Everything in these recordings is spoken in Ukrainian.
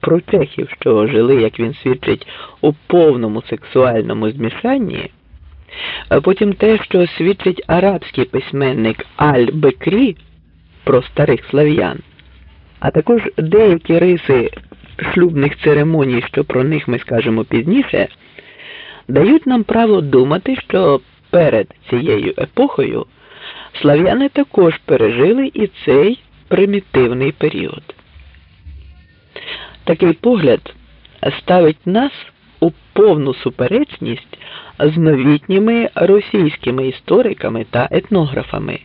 про чехів, що жили, як він свідчить, у повному сексуальному змішанні, а потім те, що свідчить арабський письменник Аль-Бекрі про старих слав'ян, а також деякі риси шлюбних церемоній, що про них ми скажемо пізніше, дають нам право думати, що перед цією епохою слав'яни також пережили і цей примітивний період. Такий погляд ставить нас у повну суперечність з новітніми російськими істориками та етнографами,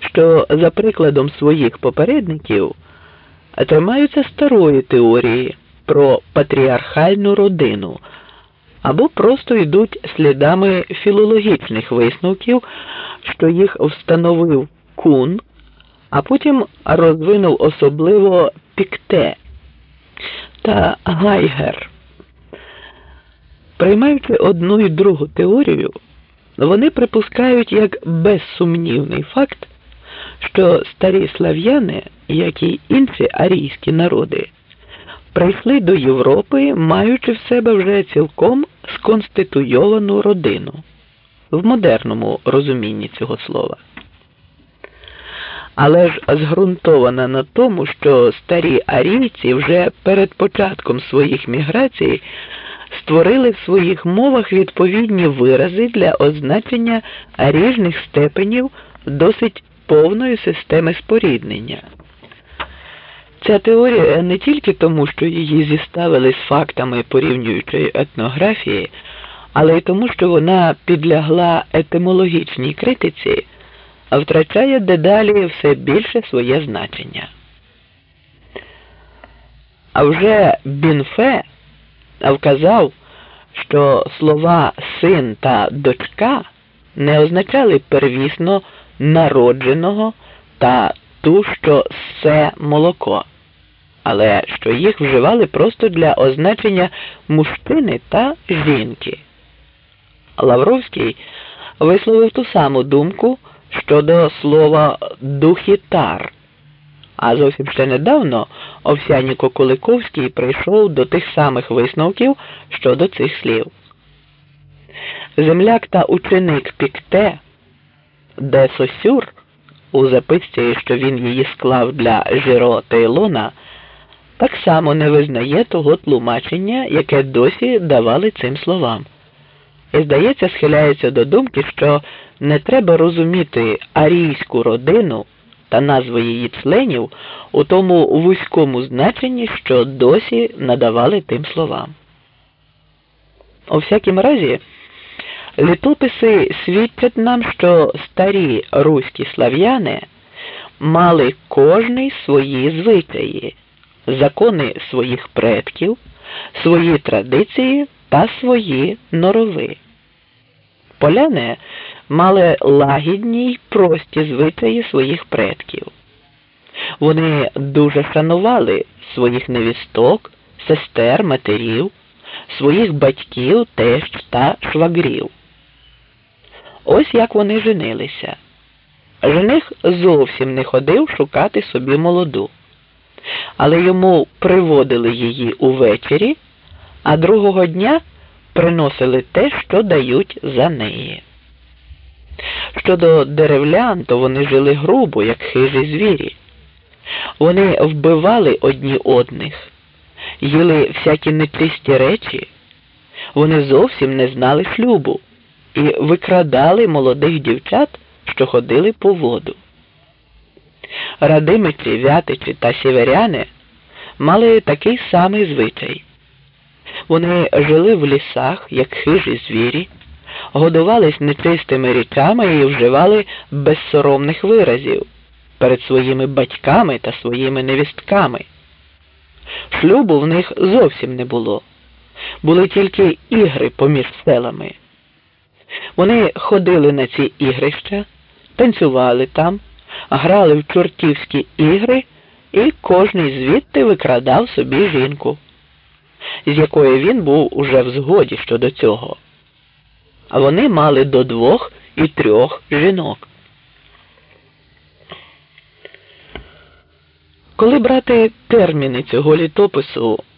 що за прикладом своїх попередників тримаються старої теорії про патріархальну родину або просто йдуть слідами філологічних висновків, що їх встановив Кун, а потім розвинув особливо Пікте та Гайгер. Приймаючи одну і другу теорію, вони припускають як безсумнівний факт, що старі слав'яни, як і інші арійські народи, прийшли до Європи, маючи в себе вже цілком сконституйовану родину в модерному розумінні цього слова. Але ж зґрунтована на тому, що старі арійці вже перед початком своїх міграцій створили в своїх мовах відповідні вирази для означення ріжних степенів досить повної системи споріднення. Ця теорія не тільки тому, що її зіставили з фактами порівнюючої етнографії, але й тому, що вона підлягла етимологічній критиці, а втрачає дедалі все більше своє значення. А вже Бінфе вказав, що слова син та дочка не означали первісно народженого та ту, що все молоко, але що їх вживали просто для означення мужчини та жінки. Лавровський висловив ту саму думку щодо слова духітар. А зовсім ще недавно Овсяніко Куликовський прийшов до тих самих висновків щодо цих слів. Земляк та ученик Пікте, де Сосюр, у записці, що він її склав для Жиро Тейлона, так само не визнає того тлумачення, яке досі давали цим словам. І, здається, схиляється до думки, що не треба розуміти арійську родину та назви її членів у тому вузькому значенні, що досі надавали тим словам. У всякім разі, літописи свідчать нам, що старі руські слав'яни мали кожний свої звичаї, закони своїх предків, свої традиції та свої норови. Поляни мали лагідні й прості звичаї своїх предків. Вони дуже шанували своїх невісток, сестер, матерів, своїх батьків, тещ та швагрів. Ось як вони женилися. Жених зовсім не ходив шукати собі молоду, але йому приводили її увечері, а другого дня приносили те, що дають за неї. Щодо деревлян, то вони жили грубо, як хижі звірі. Вони вбивали одні одних, їли всякі нечисті речі, вони зовсім не знали шлюбу і викрадали молодих дівчат, що ходили по воду. Радимичі, вятичі та сіверяни мали такий самий звичай. Вони жили в лісах, як хижі звірі годувались нечистими річами і вживали безсоромних виразів перед своїми батьками та своїми невістками. Шлюбу в них зовсім не було, були тільки ігри поміж селами. Вони ходили на ці ігрища, танцювали там, грали в чортівські ігри, і кожний звідти викрадав собі жінку, з якою він був уже в згоді щодо цього а вони мали до двох і трьох жінок. Коли брати терміни цього літопису